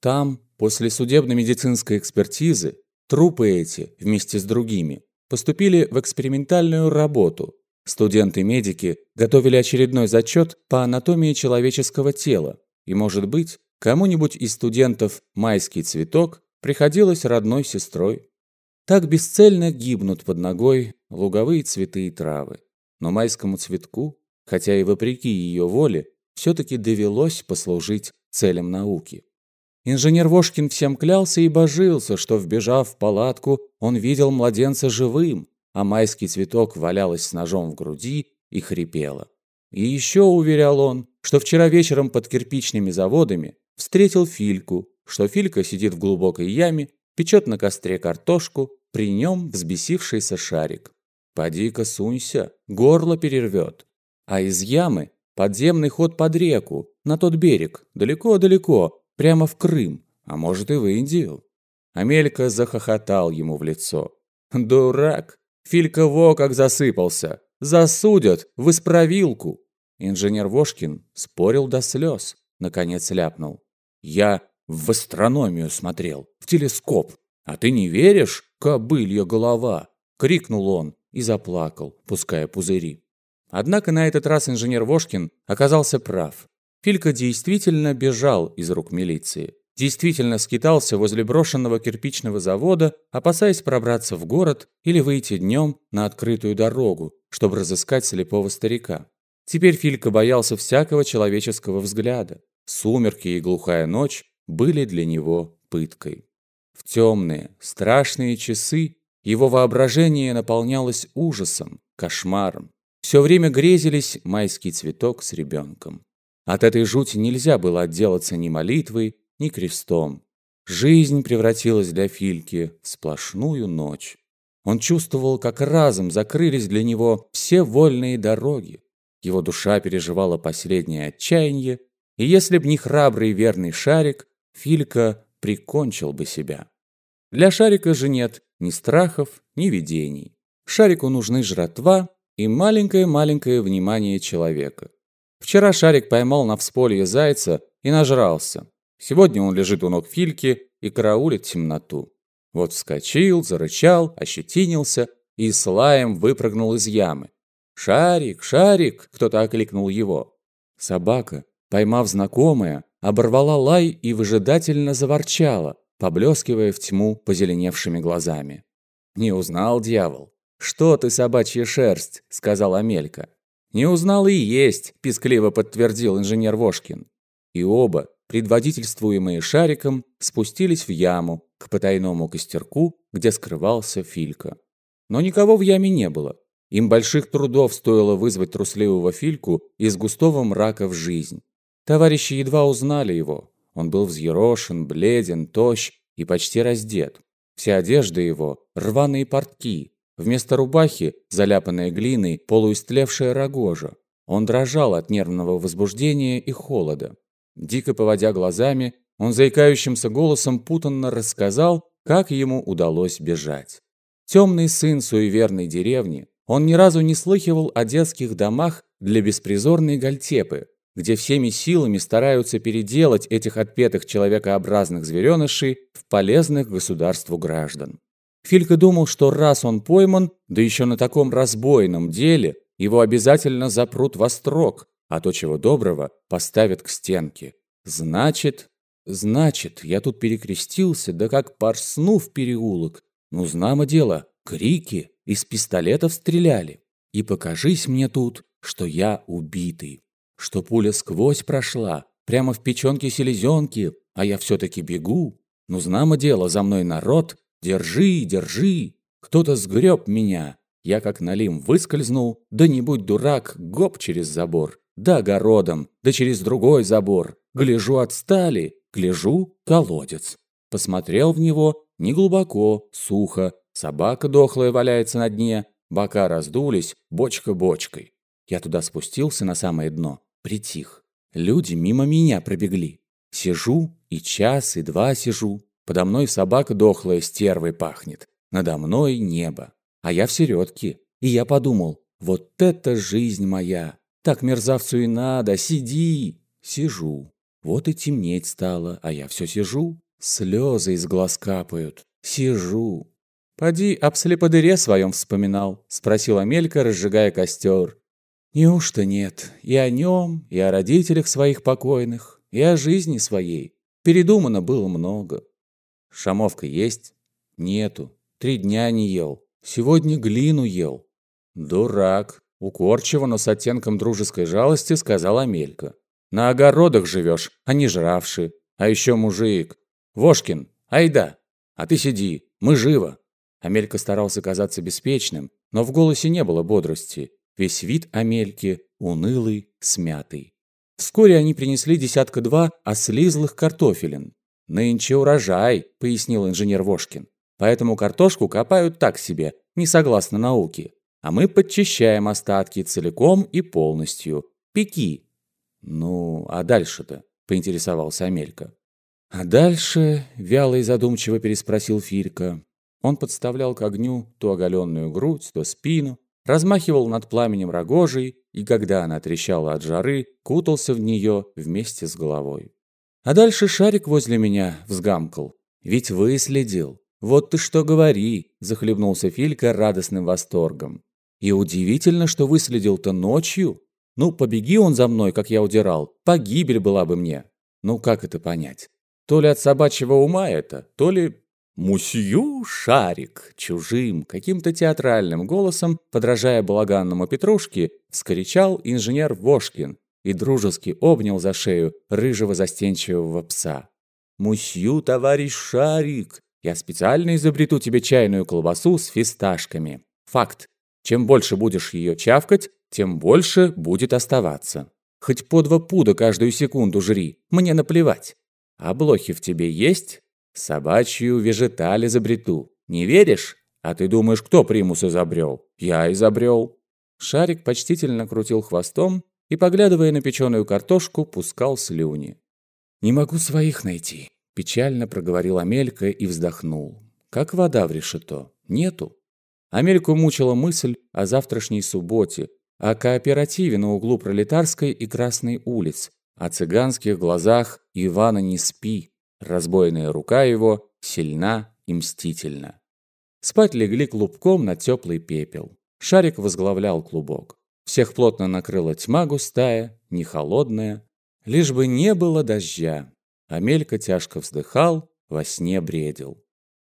Там, после судебно-медицинской экспертизы, трупы эти, вместе с другими, поступили в экспериментальную работу. Студенты-медики готовили очередной зачет по анатомии человеческого тела. И, может быть, кому-нибудь из студентов майский цветок приходилось родной сестрой. Так бесцельно гибнут под ногой луговые цветы и травы. Но майскому цветку, хотя и вопреки ее воле, все-таки довелось послужить целям науки. Инженер Вошкин всем клялся и божился, что, вбежав в палатку, он видел младенца живым, а майский цветок валялась с ножом в груди и хрипела. И еще уверял он, что вчера вечером под кирпичными заводами встретил Фильку, что Филька сидит в глубокой яме, печет на костре картошку, при нем взбесившийся шарик. Поди-ка сунься, горло перервет. А из ямы подземный ход под реку, на тот берег, далеко-далеко, прямо в Крым, а может и в Индию. Амелька захохотал ему в лицо. «Дурак! Филька во как засыпался! Засудят в исправилку!» Инженер Вошкин спорил до слез, наконец ляпнул. «Я в астрономию смотрел, в телескоп. А ты не веришь, кобылья голова?» — крикнул он и заплакал, пуская пузыри. Однако на этот раз инженер Вошкин оказался прав. Филька действительно бежал из рук милиции. Действительно скитался возле брошенного кирпичного завода, опасаясь пробраться в город или выйти днем на открытую дорогу, чтобы разыскать слепого старика. Теперь Филька боялся всякого человеческого взгляда. Сумерки и глухая ночь были для него пыткой. В темные, страшные часы его воображение наполнялось ужасом, кошмаром. Все время грезились майский цветок с ребенком. От этой жути нельзя было отделаться ни молитвой, ни крестом. Жизнь превратилась для Фильки в сплошную ночь. Он чувствовал, как разом закрылись для него все вольные дороги. Его душа переживала последнее отчаяние, и если б не храбрый верный шарик, Филька прикончил бы себя. Для шарика же нет ни страхов, ни видений. Шарику нужны жратва и маленькое-маленькое внимание человека. Вчера Шарик поймал на всполье зайца и нажрался. Сегодня он лежит у ног Фильки и караулит темноту. Вот вскочил, зарычал, ощетинился и с лаем выпрыгнул из ямы. «Шарик, Шарик!» – кто-то окликнул его. Собака, поймав знакомое, оборвала лай и выжидательно заворчала, поблескивая в тьму позеленевшими глазами. «Не узнал дьявол?» «Что ты, собачья шерсть?» – сказал Амелька. «Не узнал и есть», – пискливо подтвердил инженер Вошкин. И оба, предводительствуемые шариком, спустились в яму к потайному костерку, где скрывался Филька. Но никого в яме не было. Им больших трудов стоило вызвать трусливого Фильку из густого мрака в жизнь. Товарищи едва узнали его. Он был взъерошен, бледен, тощ и почти раздет. Вся одежда его – рваные портки. Вместо рубахи – заляпанная глиной полуистлевшая рогожа. Он дрожал от нервного возбуждения и холода. Дико поводя глазами, он заикающимся голосом путанно рассказал, как ему удалось бежать. Темный сын суеверной деревни, он ни разу не слыхивал о детских домах для беспризорной гальтепы, где всеми силами стараются переделать этих отпетых человекообразных зверенышей в полезных государству граждан. Филька думал, что раз он пойман, да еще на таком разбойном деле, его обязательно запрут во строк, а то, чего доброго, поставят к стенке. Значит, значит, я тут перекрестился, да как порсну в переулок. Ну, знамо дело, крики, из пистолетов стреляли. И покажись мне тут, что я убитый что пуля сквозь прошла, прямо в печенке селезенки, а я все-таки бегу. Ну, знамо дело, за мной народ, держи, держи. Кто-то сгреб меня. Я как налим выскользнул, да не будь дурак, гоп через забор. Да огородом, да через другой забор. Гляжу, отстали, гляжу, колодец. Посмотрел в него, неглубоко, сухо. Собака дохлая валяется на дне, бока раздулись, бочка бочкой. Я туда спустился на самое дно, Притих. Люди мимо меня пробегли. Сижу, и час, и два сижу. Подо мной собака дохлая стервой пахнет. Надо мной небо. А я в середке. И я подумал, вот это жизнь моя. Так мерзавцу и надо, сиди. Сижу. Вот и темнеть стало, а я все сижу. Слезы из глаз капают. Сижу. «Поди, об слеподыре своем вспоминал», — спросила Мелька, разжигая костер. «Неужто нет? И о нем, и о родителях своих покойных, и о жизни своей. Передумано было много. Шамовка есть? Нету. Три дня не ел. Сегодня глину ел. Дурак. Укорчиво, но с оттенком дружеской жалости сказала Амелька. На огородах живешь, а не жравши. А еще мужик. Вошкин, айда. А ты сиди, мы живо. Амелька старался казаться беспечным, но в голосе не было бодрости. Весь вид Амельки унылый, смятый. Вскоре они принесли десятка-два ослизлых картофелин. «Нынче урожай», — пояснил инженер Вошкин. «Поэтому картошку копают так себе, не согласно науке. А мы подчищаем остатки целиком и полностью. Пеки». «Ну, а дальше-то?» — поинтересовался Амелька. «А дальше?» — вяло и задумчиво переспросил Филька. Он подставлял к огню то оголенную грудь, то спину, размахивал над пламенем рогожей и, когда она трещала от жары, кутался в нее вместе с головой. А дальше шарик возле меня взгамкал. Ведь выследил. Вот ты что говори, захлебнулся Филька радостным восторгом. И удивительно, что выследил-то ночью. Ну, побеги он за мной, как я удирал, погибель была бы мне. Ну, как это понять? То ли от собачьего ума это, то ли «Мусью Шарик!» Чужим, каким-то театральным голосом, подражая балаганному Петрушке, вскричал инженер Вошкин и дружески обнял за шею рыжего застенчивого пса. «Мусью, товарищ Шарик! Я специально изобрету тебе чайную колбасу с фисташками. Факт. Чем больше будешь ее чавкать, тем больше будет оставаться. Хоть по два пуда каждую секунду жри, мне наплевать. А блохи в тебе есть?» Собачью вежеталь изобрету. Не веришь? А ты думаешь, кто примус изобрел? Я изобрел. Шарик почтительно крутил хвостом и, поглядывая на печеную картошку, пускал слюни. «Не могу своих найти», – печально проговорил Амелька и вздохнул. «Как вода в решето. Нету». Амельку мучила мысль о завтрашней субботе, о кооперативе на углу Пролетарской и Красной улиц, о цыганских глазах «Ивана, не спи», Разбойная рука его сильна и мстительна. Спать легли клубком на теплый пепел. Шарик возглавлял клубок. Всех плотно накрыла тьма густая, не холодная. Лишь бы не было дождя. Амелька тяжко вздыхал, во сне бредил.